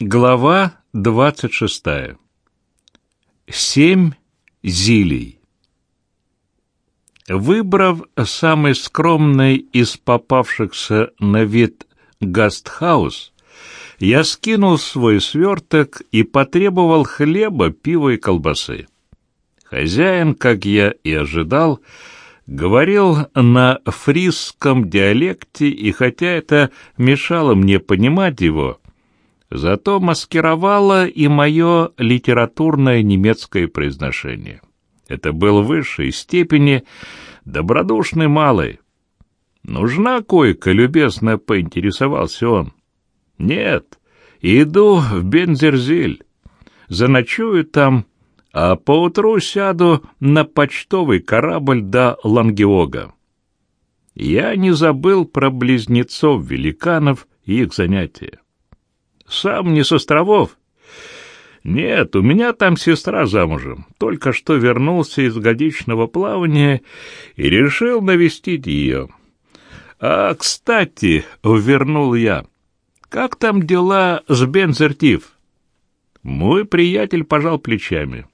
Глава двадцать шестая. Семь зилей. Выбрав самый скромный из попавшихся на вид гастхаус, я скинул свой сверток и потребовал хлеба, пива и колбасы. Хозяин, как я и ожидал, говорил на фрисском диалекте, и хотя это мешало мне понимать его, зато маскировало и мое литературное немецкое произношение. Это был в высшей степени добродушный малый. «Нужна койка?» — любезно поинтересовался он. «Нет, иду в Бензерзиль. Заночую там, а поутру сяду на почтовый корабль до Лангеога. Я не забыл про близнецов-великанов и их занятия. Сам не с островов. Нет, у меня там сестра замужем. Только что вернулся из годичного плавания и решил навестить ее. А, кстати, вернул я. Как там дела с Бензертив? Мой приятель пожал плечами.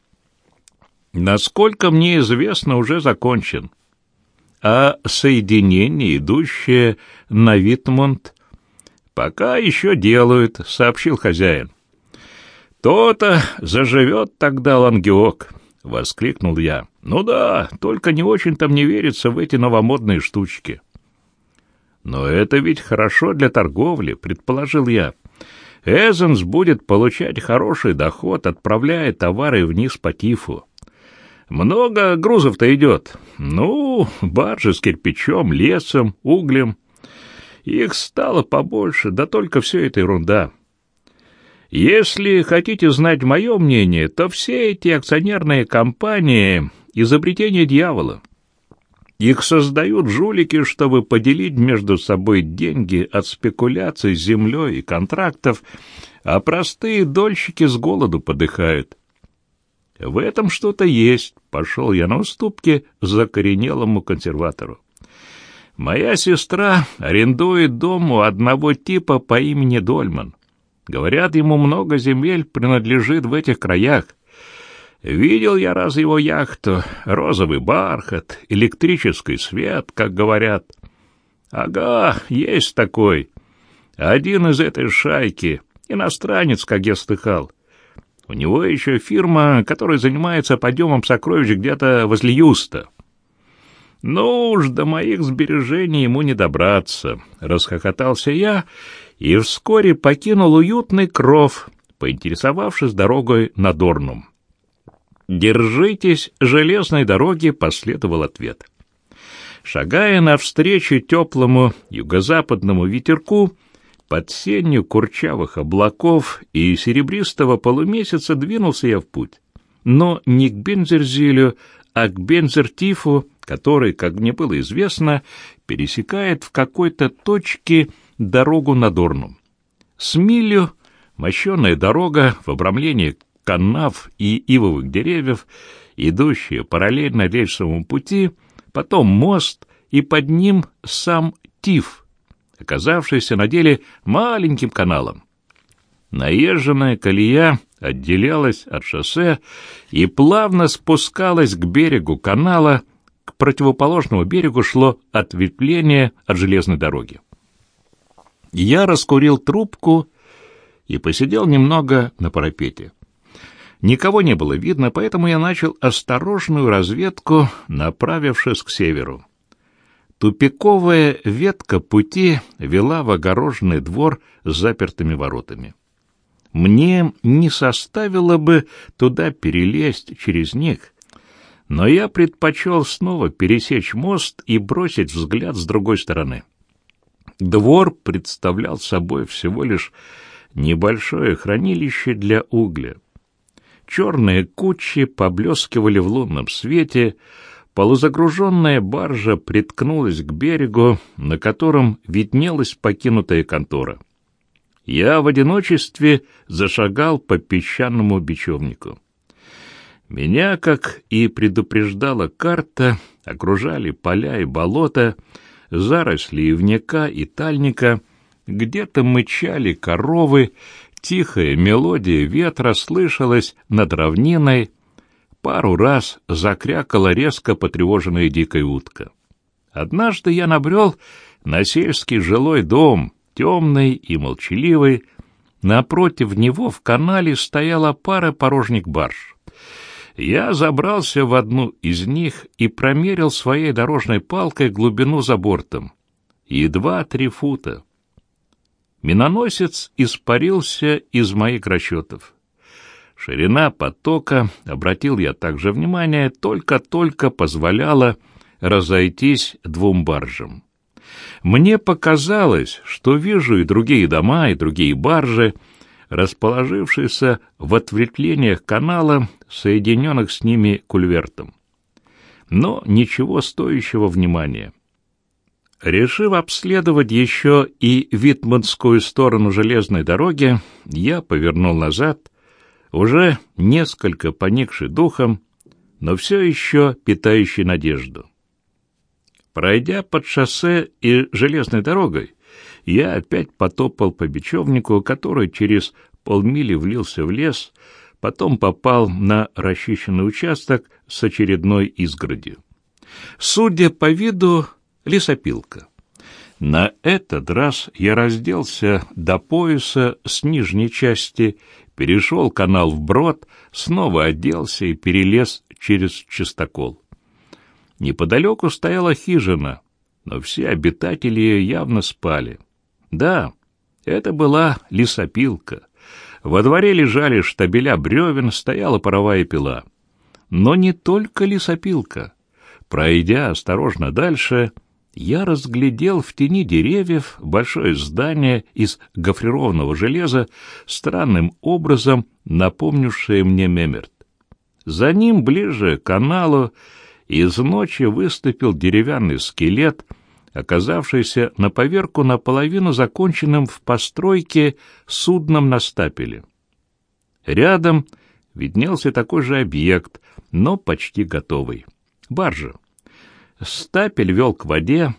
Насколько мне известно, уже закончен. А соединение, идущее на Витмунд, пока еще делают, сообщил хозяин. То-то заживет тогда Лангеок, воскликнул я. Ну да, только не очень-то мне верится в эти новомодные штучки. Но это ведь хорошо для торговли, предположил я. Эзенс будет получать хороший доход, отправляя товары вниз по Тифу. Много грузов-то идет. Ну, баржи с кирпичом, лесом, углем. Их стало побольше, да только все это ерунда. Если хотите знать мое мнение, то все эти акционерные компании — изобретение дьявола. Их создают жулики, чтобы поделить между собой деньги от спекуляций с землей и контрактов, а простые дольщики с голоду подыхают. В этом что-то есть, пошел я на уступки закоренелому консерватору. Моя сестра арендует дом у одного типа по имени Дольман. Говорят, ему много земель принадлежит в этих краях. Видел я раз его яхту, розовый бархат, электрический свет, как говорят. Ага, есть такой. Один из этой шайки, иностранец, как я слыхал. У него еще фирма, которая занимается подъемом сокровищ где-то возле Юста. Ну уж до моих сбережений ему не добраться, — расхохотался я и вскоре покинул уютный кров, поинтересовавшись дорогой на Дорнум. «Держитесь железной дороги», — последовал ответ. Шагая навстречу теплому юго-западному ветерку, под сенью курчавых облаков и серебристого полумесяца двинулся я в путь. Но не к Бензерзилю, а к Бензертифу, который, как мне было известно, пересекает в какой-то точке дорогу на Дорну. С милю мощеная дорога в обрамлении канав и ивовых деревьев, идущая параллельно рельсовому пути, потом мост и под ним сам Тиф — оказавшийся на деле маленьким каналом. Наезженная колея отделялась от шоссе и плавно спускалась к берегу канала, к противоположному берегу шло ответвление от железной дороги. Я раскурил трубку и посидел немного на парапете. Никого не было видно, поэтому я начал осторожную разведку, направившись к северу. Тупиковая ветка пути вела в огороженный двор с запертыми воротами. Мне не составило бы туда перелезть через них, но я предпочел снова пересечь мост и бросить взгляд с другой стороны. Двор представлял собой всего лишь небольшое хранилище для угля. Черные кучи поблескивали в лунном свете, Полузагруженная баржа приткнулась к берегу, на котором виднелась покинутая контора. Я в одиночестве зашагал по песчаному бечевнику. Меня, как и предупреждала карта, окружали поля и болота, заросли ивняка и тальника, где-то мычали коровы, тихая мелодия ветра слышалась над равниной, пару раз закрякала резко потревоженная дикая утка. Однажды я набрел на сельский жилой дом, темный и молчаливый. Напротив него в канале стояла пара порожник барж. Я забрался в одну из них и промерил своей дорожной палкой глубину за бортом. Едва-три фута. Миноносец испарился из моих расчетов. Ширина потока, обратил я также внимание, только-только позволяла разойтись двум баржам. Мне показалось, что вижу и другие дома, и другие баржи, расположившиеся в ответвлениях канала, соединенных с ними кульвертом. Но ничего стоящего внимания. Решив обследовать еще и Витманскую сторону железной дороги, я повернул назад, уже несколько поникший духом, но все еще питающий надежду. Пройдя под шоссе и железной дорогой, я опять потопал по бечевнику, который через полмили влился в лес, потом попал на расчищенный участок с очередной изгородью. Судя по виду, лесопилка. На этот раз я разделся до пояса с нижней части, перешел канал вброд, снова оделся и перелез через чистокол. Неподалеку стояла хижина, но все обитатели ее явно спали. Да, это была лесопилка. Во дворе лежали штабеля бревен, стояла паровая пила. Но не только лесопилка. Пройдя осторожно дальше, я разглядел в тени деревьев большое здание из гофрированного железа, странным образом напомнившее мне Мемерт. За ним, ближе к каналу, из ночи выступил деревянный скелет, оказавшийся на поверку наполовину законченным в постройке судном на стапеле. Рядом виднелся такой же объект, но почти готовый — баржа. Стапель вел к воде,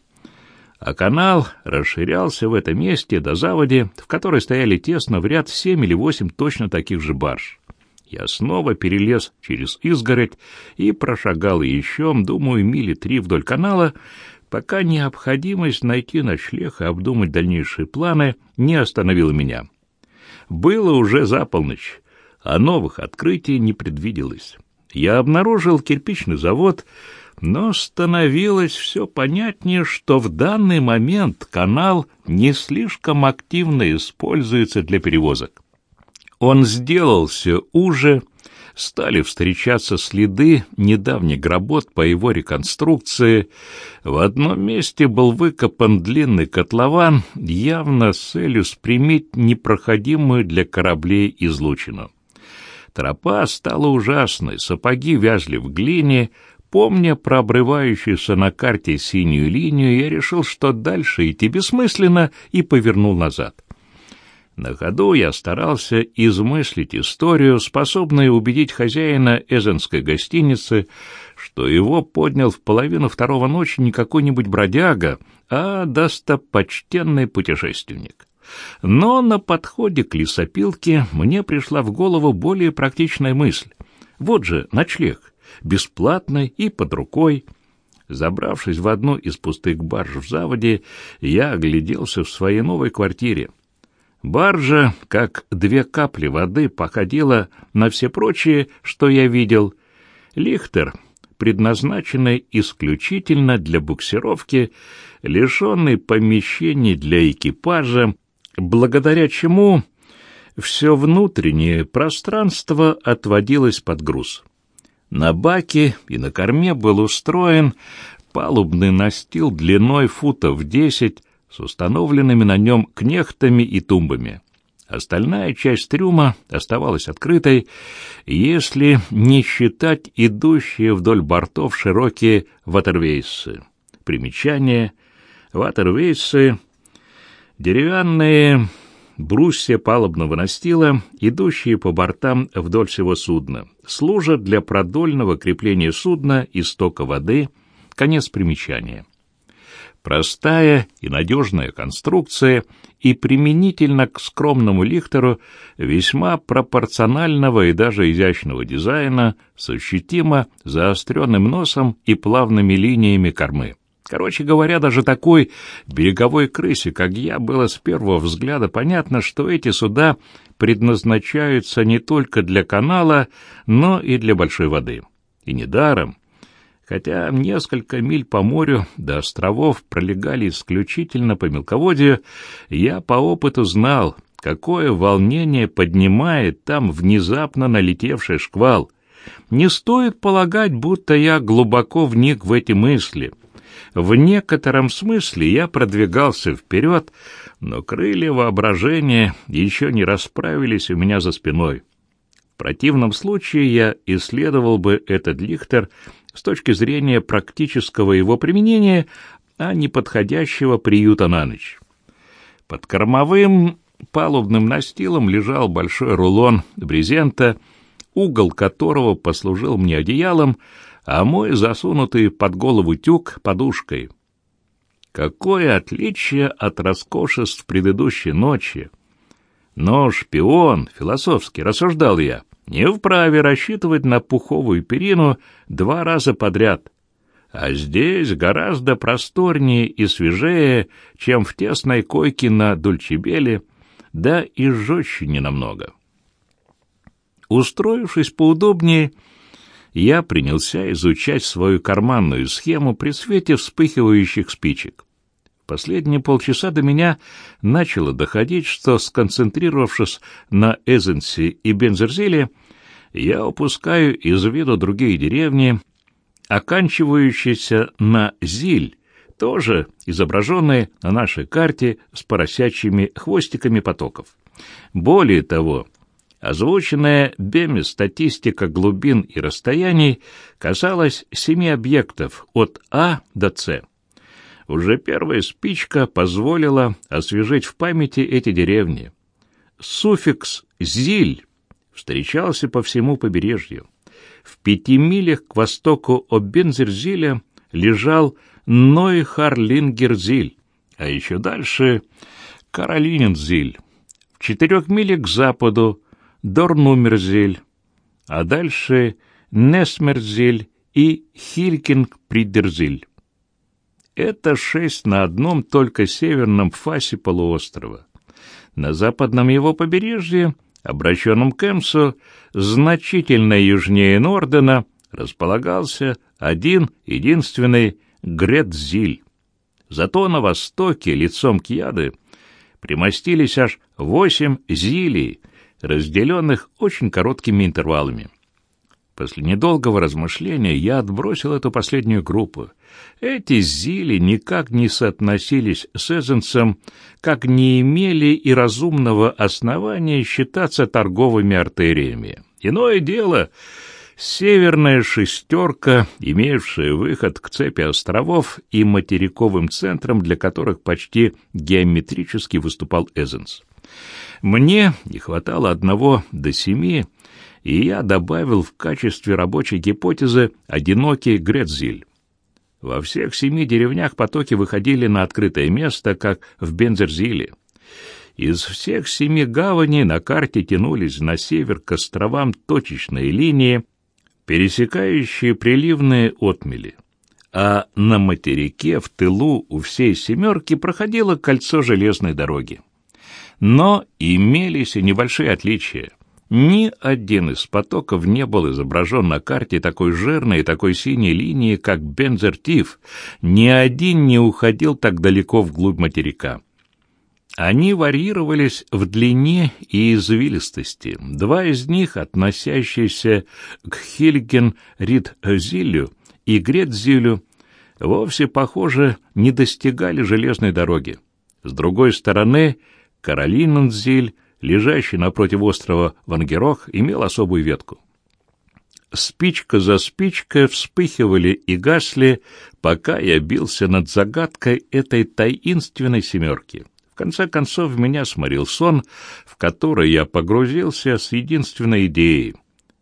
а канал расширялся в этом месте до заводи, в которой стояли тесно в ряд семь или восемь точно таких же барж. Я снова перелез через изгородь и прошагал еще, думаю, мили три вдоль канала, пока необходимость найти ночлег и обдумать дальнейшие планы не остановила меня. Было уже за полночь, а новых открытий не предвиделось. Я обнаружил кирпичный завод, но становилось все понятнее, что в данный момент канал не слишком активно используется для перевозок. Он сделался уже, стали встречаться следы недавних работ по его реконструкции. В одном месте был выкопан длинный котлован, явно с целью спрямить непроходимую для кораблей излучину. Тропа стала ужасной, сапоги вязли в глине, Помня про обрывающуюся на карте синюю линию, я решил, что дальше идти бессмысленно, и повернул назад. На ходу я старался измыслить историю, способную убедить хозяина эзенской гостиницы, что его поднял в половину второго ночи не какой-нибудь бродяга, а достопочтенный путешественник. Но на подходе к лесопилке мне пришла в голову более практичная мысль. Вот же ночлег, бесплатный и под рукой. Забравшись в одну из пустых барж в заводе, я огляделся в своей новой квартире. Баржа, как две капли воды, походила на все прочие, что я видел. Лихтер, предназначенный исключительно для буксировки, лишенный помещений для экипажа, благодаря чему все внутреннее пространство отводилось под груз. На баке и на корме был устроен палубный настил длиной футов десять с установленными на нем кнехтами и тумбами. Остальная часть трюма оставалась открытой, если не считать идущие вдоль бортов широкие ватервейсы. Примечание. Ватервейсы — деревянные брусья палубного настила, идущие по бортам вдоль всего судна, служат для продольного крепления судна и стока воды. Конец примечания. Простая и надежная конструкция и применительно к скромному лихтеру весьма пропорционального и даже изящного дизайна с ощутимо заостренным носом и плавными линиями кормы. Короче говоря, даже такой береговой крысе, как я, было с первого взгляда понятно, что эти суда предназначаются не только для канала, но и для большой воды. И недаром, хотя несколько миль по морю до островов пролегали исключительно по мелководью, я по опыту знал, какое волнение поднимает там внезапно налетевший шквал. Не стоит полагать, будто я глубоко вник в эти мысли — в некотором смысле я продвигался вперед, но крылья воображения еще не расправились у меня за спиной. В противном случае я исследовал бы этот лихтер с точки зрения практического его применения, а не подходящего приюта на ночь. Под кормовым палубным настилом лежал большой рулон брезента, угол которого послужил мне одеялом, а мой засунутый под голову тюк подушкой. Какое отличие от роскошеств предыдущей ночи! Но шпион, философски рассуждал я, не вправе рассчитывать на пуховую перину два раза подряд. А здесь гораздо просторнее и свежее, чем в тесной койке на Дульчебеле, да и жестче ненамного. Устроившись поудобнее, я принялся изучать свою карманную схему при свете вспыхивающих спичек. Последние полчаса до меня начало доходить, что, сконцентрировавшись на Эзенсе и Бензерзиле, я упускаю из виду другие деревни, оканчивающиеся на Зиль, тоже изображенные на нашей карте с поросячьими хвостиками потоков. Более того, Озвученная Беми статистика глубин и расстояний касалась семи объектов от А до С. Уже первая спичка позволила освежить в памяти эти деревни. Суффикс «зиль» встречался по всему побережью. В пяти милях к востоку от Бензерзиля лежал Нойхарлингерзиль, а еще дальше — Каролинензиль. В четырех милях к западу Дорнумерзель, а дальше Несмерзель и Хилькинг-Придерзель. Это шесть на одном только северном фасе полуострова. На западном его побережье, обращенном к Эмсу, значительно южнее Нордена, располагался один единственный Гретзиль. Зато на востоке, лицом к Яды, примостились аж восемь зилий — разделенных очень короткими интервалами. После недолгого размышления я отбросил эту последнюю группу. Эти зили никак не соотносились с Эзенсом, как не имели и разумного основания считаться торговыми артериями. Иное дело — северная шестерка, имевшая выход к цепи островов и материковым центрам, для которых почти геометрически выступал Эзенс. Мне не хватало одного до семи, и я добавил в качестве рабочей гипотезы одинокий Гретзиль. Во всех семи деревнях потоки выходили на открытое место, как в Бензерзиле. Из всех семи гаваней на карте тянулись на север к островам точечные линии, пересекающие приливные отмели. А на материке в тылу у всей «семерки» проходило кольцо железной дороги. Но имелись и небольшие отличия. Ни один из потоков не был изображен на карте такой жирной и такой синей линии, как Бензертив. Ни один не уходил так далеко вглубь материка. Они варьировались в длине и извилистости. Два из них, относящиеся к Хильген-Рид-Зилю и Гретзилю, вовсе, похоже, не достигали железной дороги. С другой стороны — Каролинензиль, лежащий напротив острова Вангерох, имел особую ветку. Спичка за спичкой вспыхивали и гасли, пока я бился над загадкой этой таинственной семерки. В конце концов меня сморил сон, в который я погрузился с единственной идеей.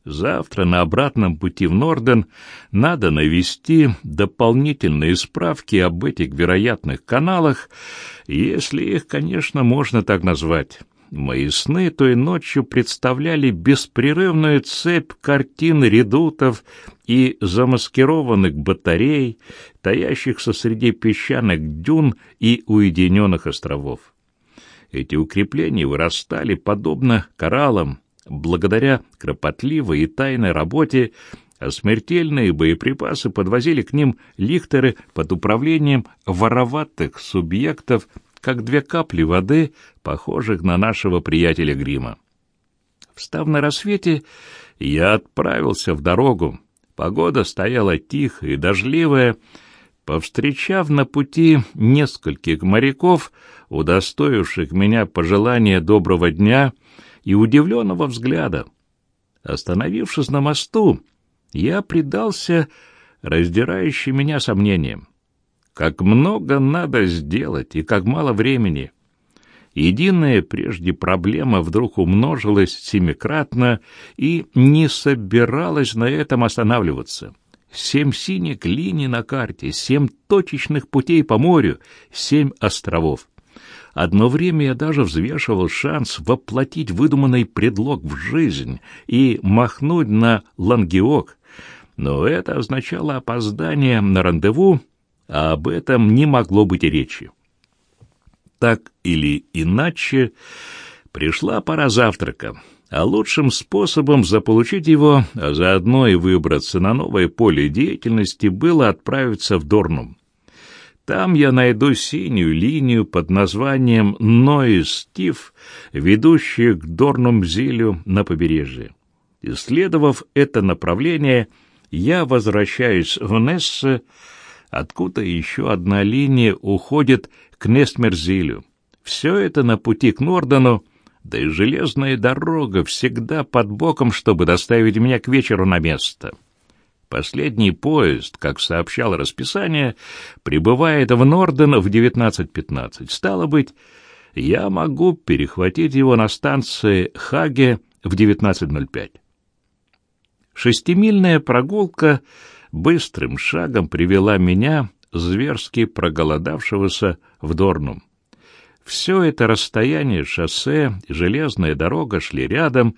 Завтра на обратном пути в Норден надо навести дополнительные справки об этих вероятных каналах, если их, конечно, можно так назвать. Мои сны той ночью представляли беспрерывную цепь картин редутов и замаскированных батарей, таящихся среди песчаных дюн и уединенных островов. Эти укрепления вырастали подобно кораллам, Благодаря кропотливой и тайной работе а смертельные боеприпасы подвозили к ним лихтеры под управлением вороватых субъектов, как две капли воды, похожих на нашего приятеля Грима. Встав на рассвете, я отправился в дорогу. Погода стояла тихая и дождливая. Повстречав на пути нескольких моряков, удостоивших меня пожелания доброго дня, и удивленного взгляда. Остановившись на мосту, я предался раздирающим меня сомнениям. Как много надо сделать и как мало времени. Единая прежде проблема вдруг умножилась семикратно и не собиралась на этом останавливаться. Семь синих линий на карте, семь точечных путей по морю, семь островов. Одно время я даже взвешивал шанс воплотить выдуманный предлог в жизнь и махнуть на лангиок, но это означало опоздание на рандеву, а об этом не могло быть речи. Так или иначе, пришла пора завтрака, а лучшим способом заполучить его, а заодно и выбраться на новое поле деятельности, было отправиться в Дорнум. Там я найду синюю линию под названием Нойс-Стив, ведущую к Дорнумзилю на побережье. Исследовав это направление, я возвращаюсь в Нессе, откуда еще одна линия уходит к Нестмерзилю. Все это на пути к Нордену, да и железная дорога всегда под боком, чтобы доставить меня к вечеру на место. Последний поезд, как сообщало расписание, прибывает в Норден в 19.15. Стало быть, я могу перехватить его на станции Хаге в 19.05. Шестимильная прогулка быстрым шагом привела меня, зверски проголодавшегося, в Дорнум. Все это расстояние шоссе и железная дорога шли рядом,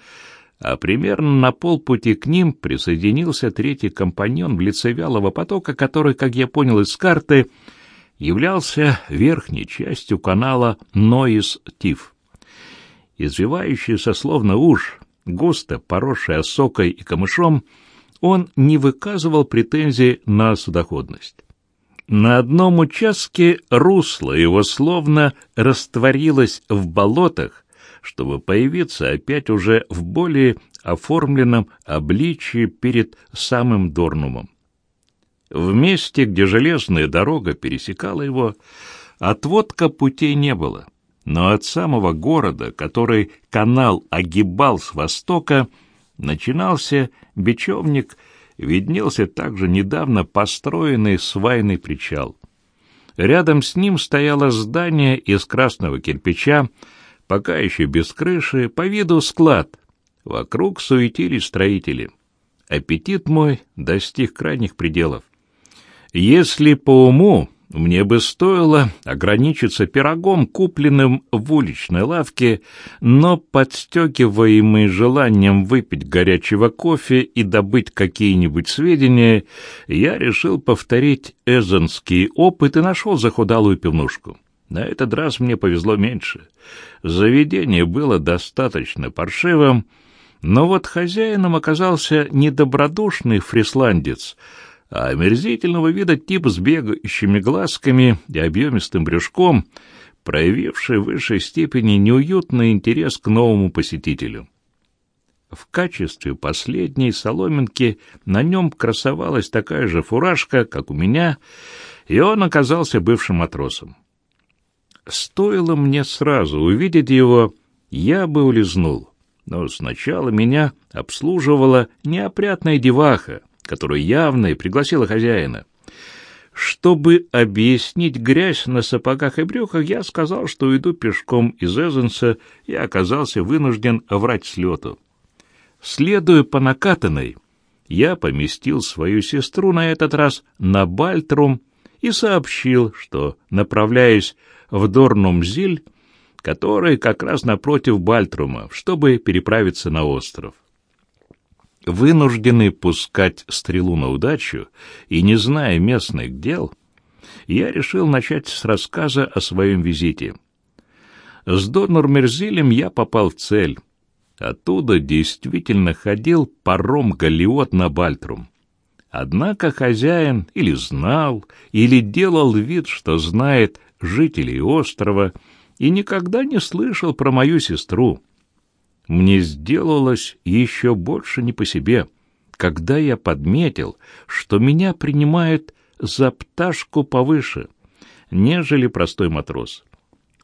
а примерно на полпути к ним присоединился третий компаньон в лице вялого потока, который, как я понял из карты, являлся верхней частью канала Ноис-Тиф. Извивающийся словно уж, густо поросший осокой и камышом, он не выказывал претензий на судоходность. На одном участке русло его словно растворилось в болотах, чтобы появиться опять уже в более оформленном обличии перед самым Дорнумом. В месте, где железная дорога пересекала его, отводка путей не было, но от самого города, который канал огибал с востока, начинался бечевник, виднелся также недавно построенный свайный причал. Рядом с ним стояло здание из красного кирпича, пока еще без крыши, по виду склад. Вокруг суетились строители. Аппетит мой достиг крайних пределов. Если по уму мне бы стоило ограничиться пирогом, купленным в уличной лавке, но подстегиваемый желанием выпить горячего кофе и добыть какие-нибудь сведения, я решил повторить эзонский опыт и нашел захудалую пивнушку. На этот раз мне повезло меньше. Заведение было достаточно паршивым, но вот хозяином оказался недобродушный фрисландец, а омерзительного вида тип с бегающими глазками и объемистым брюшком, проявивший в высшей степени неуютный интерес к новому посетителю. В качестве последней соломинки на нем красовалась такая же фуражка, как у меня, и он оказался бывшим матросом. Стоило мне сразу увидеть его, я бы улизнул. Но сначала меня обслуживала неопрятная деваха, которую явно и пригласила хозяина. Чтобы объяснить грязь на сапогах и брюках, я сказал, что иду пешком из Эзенса и оказался вынужден врать с лету. Следуя по накатанной, я поместил свою сестру на этот раз на Бальтрум и сообщил, что направляюсь в Дорнумзиль, который как раз напротив Бальтрума, чтобы переправиться на остров. Вынужденный пускать стрелу на удачу и не зная местных дел, я решил начать с рассказа о своем визите. С Донор-Мерзилем я попал в цель. Оттуда действительно ходил паром-галиот на Бальтрум. Однако хозяин или знал, или делал вид, что знает жителей острова, и никогда не слышал про мою сестру. Мне сделалось еще больше не по себе, когда я подметил, что меня принимают за пташку повыше, нежели простой матрос.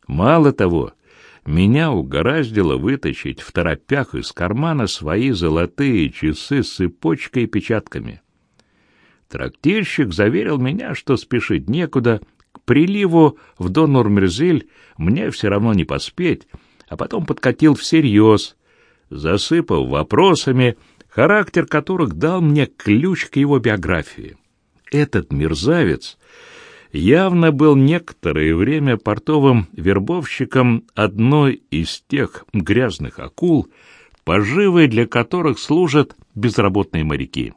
Мало того, меня угораздило вытащить в торопях из кармана свои золотые часы с цепочкой и печатками. Трактирщик заверил меня, что спешить некуда, к приливу в Донур-Мерзель мне все равно не поспеть, а потом подкатил всерьез, засыпав вопросами, характер которых дал мне ключ к его биографии. Этот мерзавец явно был некоторое время портовым вербовщиком одной из тех грязных акул, поживой для которых служат безработные моряки.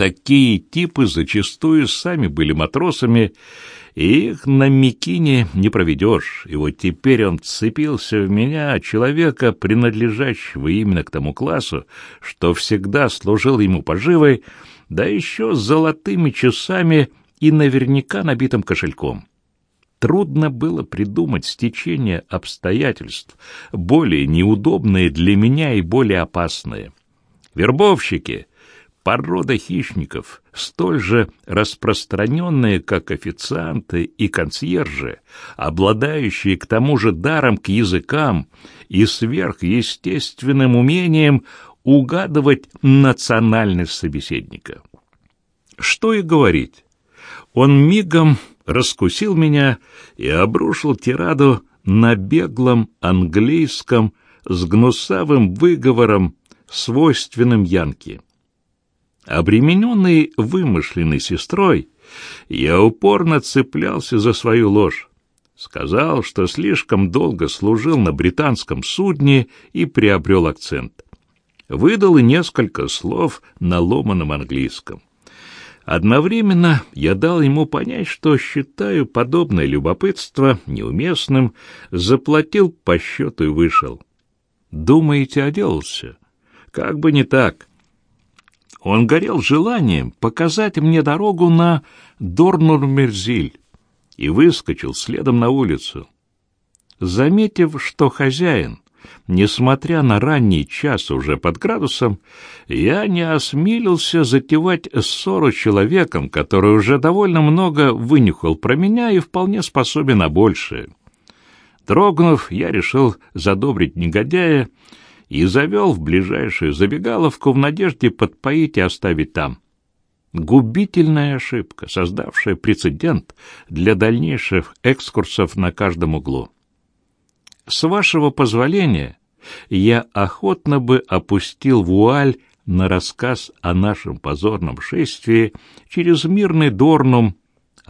Такие типы зачастую сами были матросами, и их на Микине не проведешь, и вот теперь он цепился в меня, человека, принадлежащего именно к тому классу, что всегда служил ему поживой, да еще с золотыми часами и наверняка набитым кошельком. Трудно было придумать стечение обстоятельств, более неудобные для меня и более опасные. Вербовщики порода хищников, столь же распространенные, как официанты и консьержи, обладающие к тому же даром к языкам и сверхъестественным умением угадывать национальность собеседника. Что и говорить, он мигом раскусил меня и обрушил тираду на беглом английском с гнусавым выговором, свойственным Янке. Обремененный вымышленной сестрой, я упорно цеплялся за свою ложь. Сказал, что слишком долго служил на британском судне и приобрел акцент. Выдал и несколько слов на ломаном английском. Одновременно я дал ему понять, что считаю подобное любопытство неуместным, заплатил по счету и вышел. Думаете, оделся? Как бы не так. Он горел желанием показать мне дорогу на Дорнур-Мерзиль и выскочил следом на улицу. Заметив, что хозяин, несмотря на ранний час уже под градусом, я не осмелился затевать ссору человеком, который уже довольно много вынюхал про меня и вполне способен на большее. Дрогнув, я решил задобрить негодяя и завел в ближайшую забегаловку в надежде подпоить и оставить там. Губительная ошибка, создавшая прецедент для дальнейших экскурсов на каждом углу. С вашего позволения, я охотно бы опустил вуаль на рассказ о нашем позорном шествии через мирный Дорнум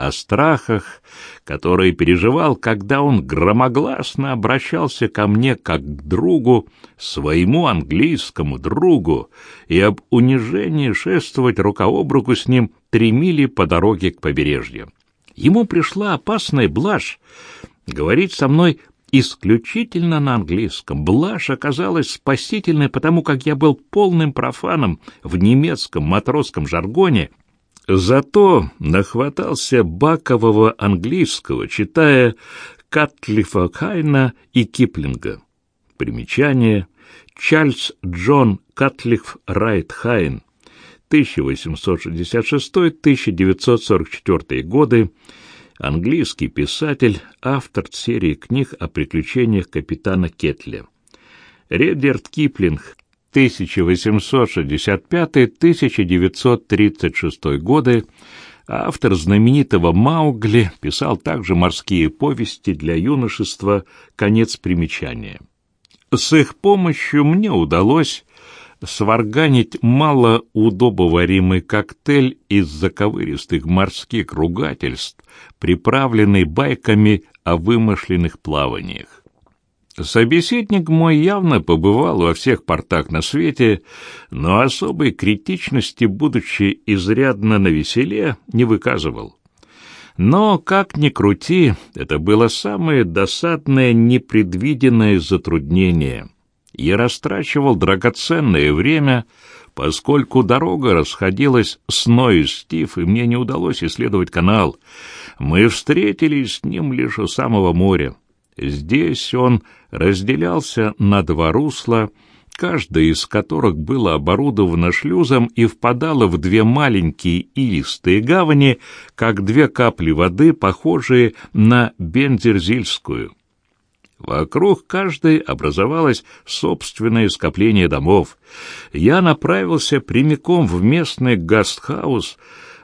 о страхах, которые переживал, когда он громогласно обращался ко мне как к другу, своему английскому другу, и об унижении шествовать рука об руку с ним три мили по дороге к побережью. Ему пришла опасная блажь говорить со мной исключительно на английском. Блажь оказалась спасительной, потому как я был полным профаном в немецком матросском жаргоне Зато нахватался бакового английского, читая Катлифа Хайна и Киплинга. Примечание. Чарльз Джон Катлиф Райт Хайн, 1866-1944 годы, английский писатель, автор серии книг о приключениях капитана Кетля. Редерт Киплинг 1865-1936 годы, автор знаменитого «Маугли» писал также морские повести для юношества «Конец примечания». С их помощью мне удалось сварганить малоудобоваримый коктейль из заковыристых морских ругательств, приправленный байками о вымышленных плаваниях. Собеседник мой явно побывал во всех портах на свете, но особой критичности, будучи изрядно навеселе, не выказывал. Но, как ни крути, это было самое досадное непредвиденное затруднение. Я растрачивал драгоценное время, поскольку дорога расходилась с Ной Стив, и мне не удалось исследовать канал. Мы встретились с ним лишь у самого моря. Здесь он разделялся на два русла, каждое из которых было оборудовано шлюзом и впадало в две маленькие илистые гавани, как две капли воды, похожие на Бензерзильскую. Вокруг каждой образовалось собственное скопление домов. Я направился прямиком в местный гастхаус,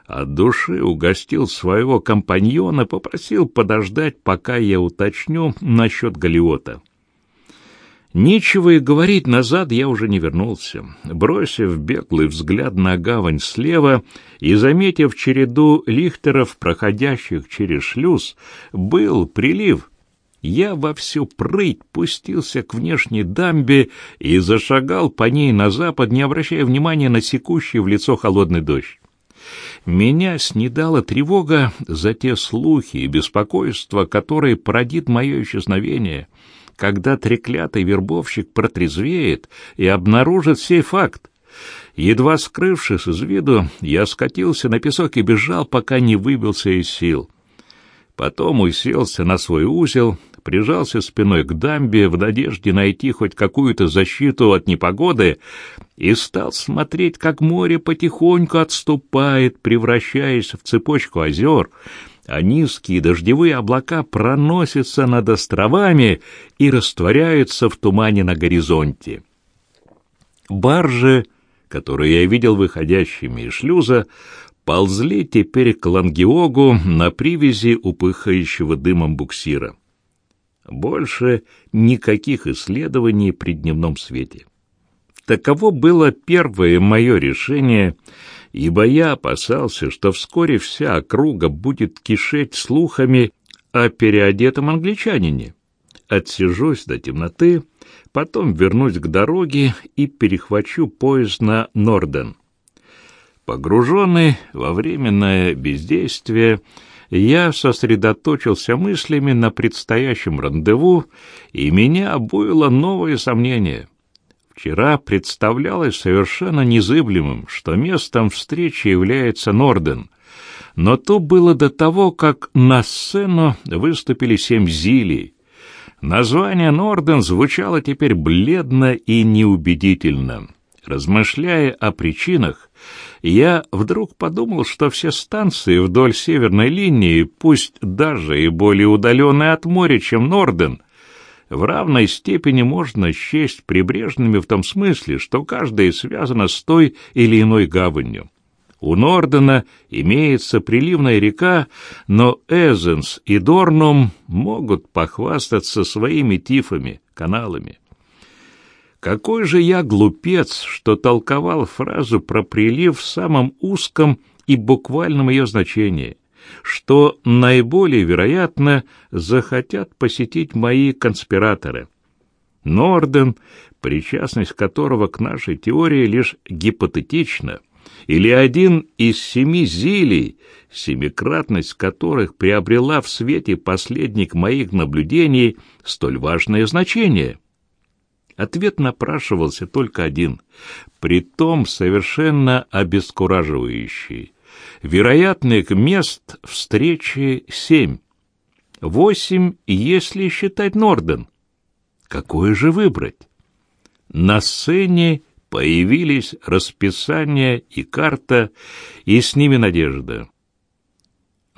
от души угостил своего компаньона, попросил подождать, пока я уточню насчет Галиота. Нечего и говорить, назад я уже не вернулся. Бросив беглый взгляд на гавань слева и заметив череду лихтеров, проходящих через шлюз, был прилив. Я во всю прыть пустился к внешней дамбе и зашагал по ней на запад, не обращая внимания на секущий в лицо холодный дождь. Меня снедала тревога за те слухи и беспокойство, которые породит мое исчезновение — когда треклятый вербовщик протрезвеет и обнаружит сей факт. Едва скрывшись из виду, я скатился на песок и бежал, пока не выбился из сил. Потом уселся на свой узел, прижался спиной к дамбе в надежде найти хоть какую-то защиту от непогоды и стал смотреть, как море потихоньку отступает, превращаясь в цепочку озер, а низкие дождевые облака проносятся над островами и растворяются в тумане на горизонте. Баржи, которые я видел выходящими из шлюза, ползли теперь к Лангиогу на привязи упыхающего дымом буксира. Больше никаких исследований при дневном свете. Таково было первое мое решение — ибо я опасался, что вскоре вся округа будет кишеть слухами о переодетом англичанине. Отсижусь до темноты, потом вернусь к дороге и перехвачу поезд на Норден. Погруженный во временное бездействие, я сосредоточился мыслями на предстоящем рандеву, и меня обуило новое сомнение — Вчера представлялось совершенно незыблемым, что местом встречи является Норден. Но то было до того, как на сцену выступили семь зилий. Название Норден звучало теперь бледно и неубедительно. Размышляя о причинах, я вдруг подумал, что все станции вдоль северной линии, пусть даже и более удаленные от моря, чем Норден, в равной степени можно счесть прибрежными в том смысле, что каждая связана с той или иной гаванью. У Нордена имеется приливная река, но Эзенс и Дорнум могут похвастаться своими тифами, каналами. Какой же я глупец, что толковал фразу про прилив в самом узком и буквальном ее значении — что наиболее вероятно захотят посетить мои конспираторы. Норден, причастность которого к нашей теории лишь гипотетична, или один из семи зилий, семикратность которых приобрела в свете последних моих наблюдений столь важное значение. Ответ напрашивался только один, притом совершенно обескураживающий вероятных мест встречи семь. Восемь, если считать Норден. Какое же выбрать? На сцене появились расписание и карта, и с ними надежда.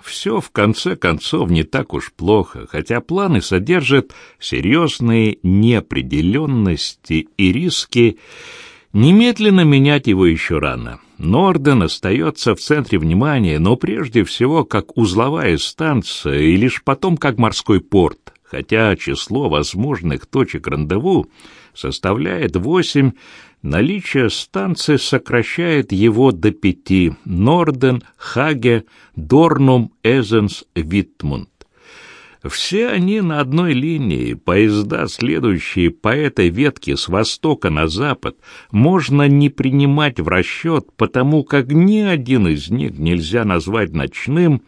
Все, в конце концов, не так уж плохо, хотя планы содержат серьезные неопределенности и риски, немедленно менять его еще рано. Норден остается в центре внимания, но прежде всего как узловая станция и лишь потом как морской порт. Хотя число возможных точек рандеву составляет восемь, наличие станции сокращает его до пяти — Норден, Хаге, Дорнум, Эзенс, Витмунд. Все они на одной линии, поезда, следующие по этой ветке с востока на запад, можно не принимать в расчет, потому как ни один из них нельзя назвать ночным.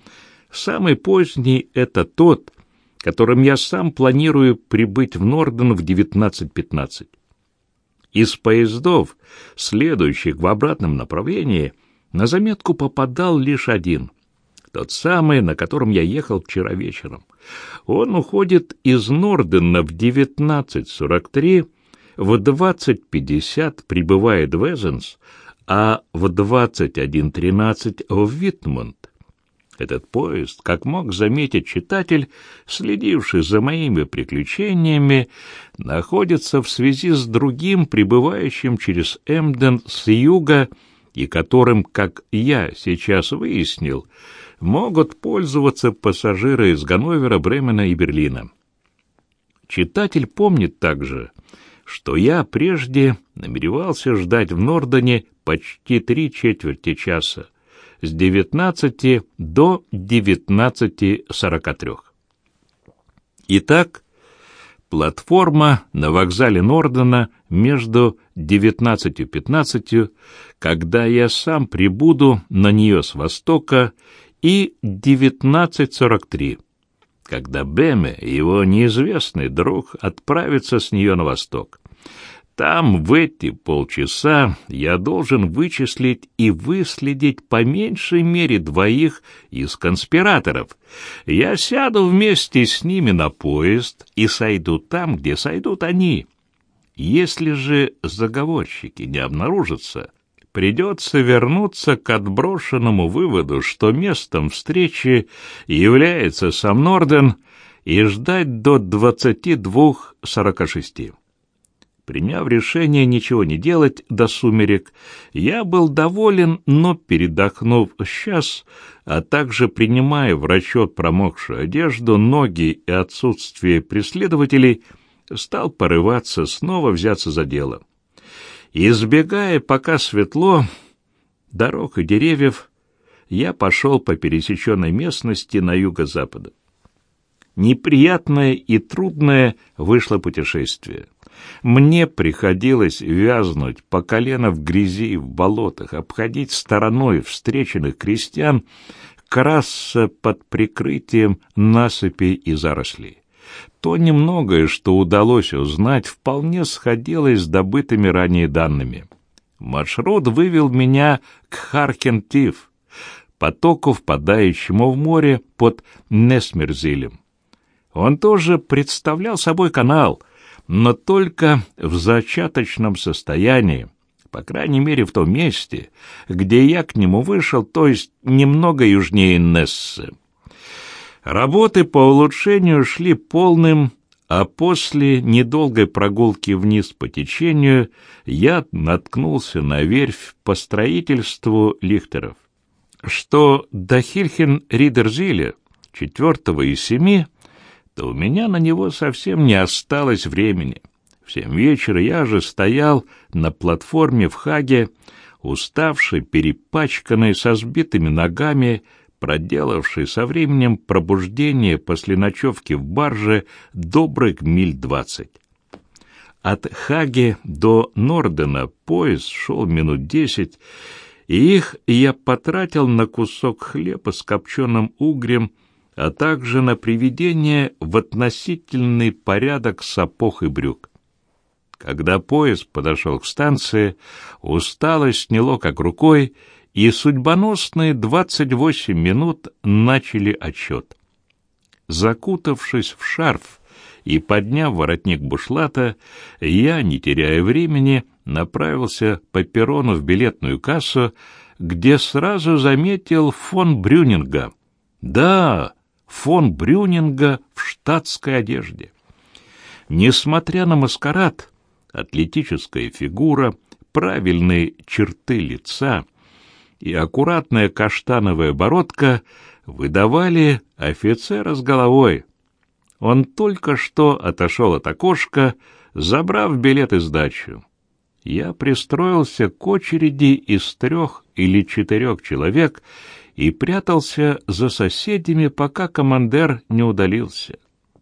Самый поздний — это тот, которым я сам планирую прибыть в Норден в 19.15. Из поездов, следующих в обратном направлении, на заметку попадал лишь один — тот самый, на котором я ехал вчера вечером. Он уходит из Нордена в 19.43, в 20.50 прибывает в Эзенс, а в 21.13 в Витмунд. Этот поезд, как мог заметить читатель, следивший за моими приключениями, находится в связи с другим, прибывающим через Эмден с юга, и которым, как я сейчас выяснил, могут пользоваться пассажиры из Ганновера, Бремена и Берлина. Читатель помнит также, что я прежде намеревался ждать в Нордоне почти три четверти часа, с 19 до 19.43. Итак, платформа на вокзале Нордена между 19.15, когда я сам прибуду на нее с востока, и 1943, когда Беме, его неизвестный друг, отправится с нее на восток. Там в эти полчаса я должен вычислить и выследить по меньшей мере двоих из конспираторов. Я сяду вместе с ними на поезд и сойду там, где сойдут они. Если же заговорщики не обнаружатся, придется вернуться к отброшенному выводу, что местом встречи является сам Норден, и ждать до 22.46. Приняв решение ничего не делать до сумерек, я был доволен, но, передохнув сейчас, а также принимая в расчет промокшую одежду, ноги и отсутствие преследователей, стал порываться снова взяться за дело. Избегая, пока светло, дорог и деревьев, я пошел по пересеченной местности на юго-запад. Неприятное и трудное вышло путешествие. Мне приходилось вязнуть по колено в грязи и в болотах, обходить стороной встреченных крестьян, красться под прикрытием насыпей и зарослей. То немногое, что удалось узнать, вполне сходилось с добытыми ранее данными. Маршрут вывел меня к Харкентив, потоку, впадающему в море под Несмерзилем. Он тоже представлял собой канал, но только в зачаточном состоянии, по крайней мере в том месте, где я к нему вышел, то есть немного южнее Нессы. Работы по улучшению шли полным, а после недолгой прогулки вниз по течению я наткнулся на верфь по строительству лихтеров. Что до Хильхен-Ридерзиля, четвертого из семи, то у меня на него совсем не осталось времени. В семь вечера я же стоял на платформе в Хаге, уставший, перепачканный, со сбитыми ногами, проделавший со временем пробуждения после ночевки в барже добрых миль двадцать. От Хаги до Нордена поезд шел минут десять, и их я потратил на кусок хлеба с копченым угрем, а также на приведение в относительный порядок сапог и брюк. Когда поезд подошел к станции, усталость сняло как рукой, и судьбоносные двадцать восемь минут начали отчет. Закутавшись в шарф и подняв воротник бушлата, я, не теряя времени, направился по перрону в билетную кассу, где сразу заметил фон Брюнинга. Да, фон Брюнинга в штатской одежде. Несмотря на маскарад, атлетическая фигура, правильные черты лица — и аккуратная каштановая бородка выдавали офицера с головой. Он только что отошел от окошка, забрав билет и сдачу. Я пристроился к очереди из трех или четырех человек и прятался за соседями, пока командир не удалился.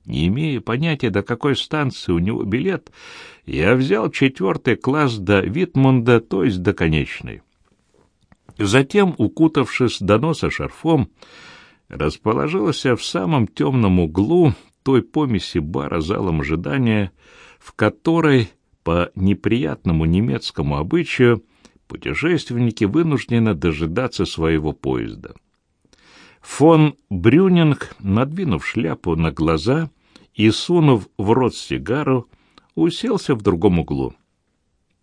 Не имея понятия, до какой станции у него билет, я взял четвертый класс до Витмунда, то есть до конечной. Затем, укутавшись до носа шарфом, расположился в самом темном углу той помеси бара залом ожидания, в которой, по неприятному немецкому обычаю, путешественники вынуждены дожидаться своего поезда. Фон Брюнинг, надвинув шляпу на глаза и сунув в рот сигару, уселся в другом углу.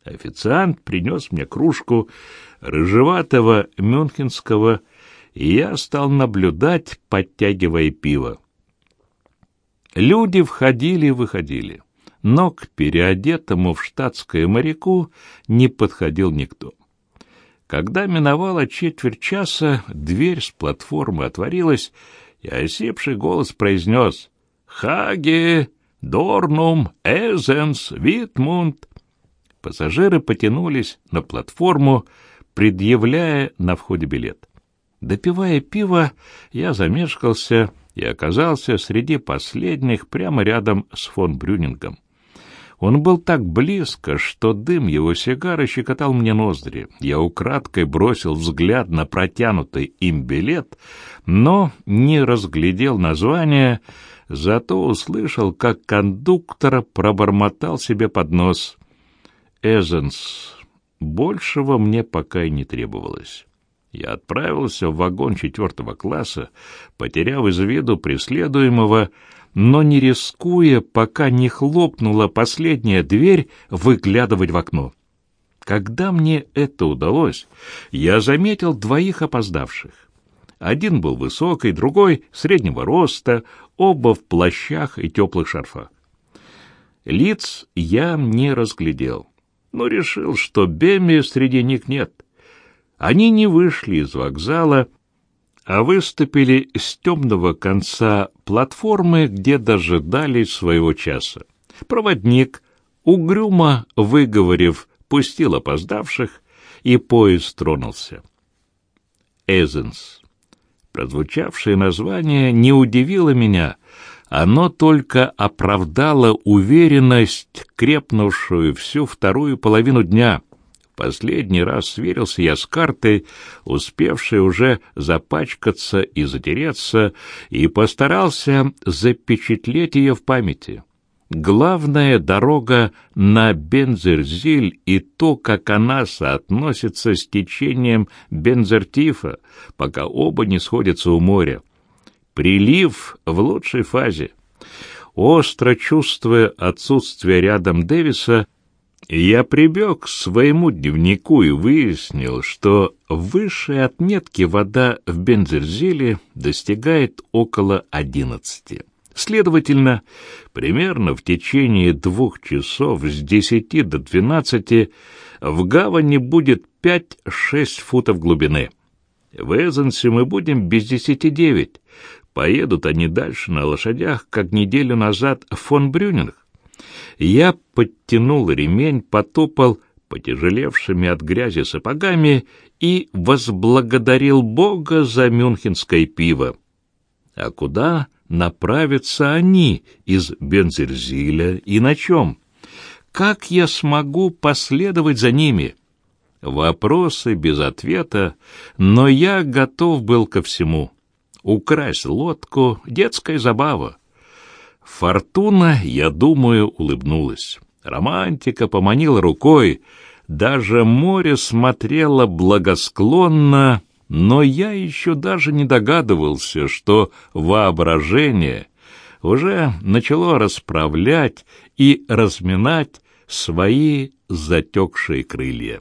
Официант принес мне кружку рыжеватого мюнхенского, я стал наблюдать, подтягивая пиво. Люди входили и выходили, но к переодетому в штатское моряку не подходил никто. Когда миновала четверть часа, дверь с платформы отворилась, и осипший голос произнес «Хаге, Дорнум, Эзенс, Витмунд». Пассажиры потянулись на платформу, предъявляя на входе билет. Допивая пиво, я замешкался и оказался среди последних прямо рядом с фон Брюнингом. Он был так близко, что дым его сигары щекотал мне ноздри. Я украдкой бросил взгляд на протянутый им билет, но не разглядел название, зато услышал, как кондуктор пробормотал себе под нос. «Эзенс, большего мне пока и не требовалось». Я отправился в вагон четвертого класса, потеряв из виду преследуемого, но не рискуя, пока не хлопнула последняя дверь, выглядывать в окно. Когда мне это удалось, я заметил двоих опоздавших. Один был высокий, другой — среднего роста, оба в плащах и теплых шарфах. Лиц я не разглядел, но решил, что Беми среди них нет. Они не вышли из вокзала, а выступили с темного конца платформы, где дожидались своего часа. Проводник, угрюмо выговорив, пустил опоздавших, и поезд тронулся. Эзенс. Прозвучавшее название не удивило меня, оно только оправдало уверенность, крепнувшую всю вторую половину дня — Последний раз сверился я с картой, успевшей уже запачкаться и затереться, и постарался запечатлеть ее в памяти. Главная дорога на Бензерзиль и то, как она соотносится с течением Бензертифа, пока оба не сходятся у моря. Прилив в лучшей фазе. Остро чувствуя отсутствие рядом Дэвиса, я прибег к своему дневнику и выяснил, что высшей отметки вода в Бензерзиле достигает около одиннадцати. Следовательно, примерно в течение двух часов с десяти до двенадцати в гавани будет пять-шесть футов глубины. В Эзенсе мы будем без десяти девять. Поедут они дальше на лошадях, как неделю назад фон Брюнинг. Я подтянул ремень, потопал потяжелевшими от грязи сапогами и возблагодарил Бога за мюнхенское пиво. А куда направятся они из Бензерзиля и на чем? Как я смогу последовать за ними? Вопросы без ответа, но я готов был ко всему. Украсть лодку — детская забава. Фортуна, я думаю, улыбнулась. Романтика поманила рукой, даже море смотрело благосклонно, но я еще даже не догадывался, что воображение уже начало расправлять и разминать свои затекшие крылья.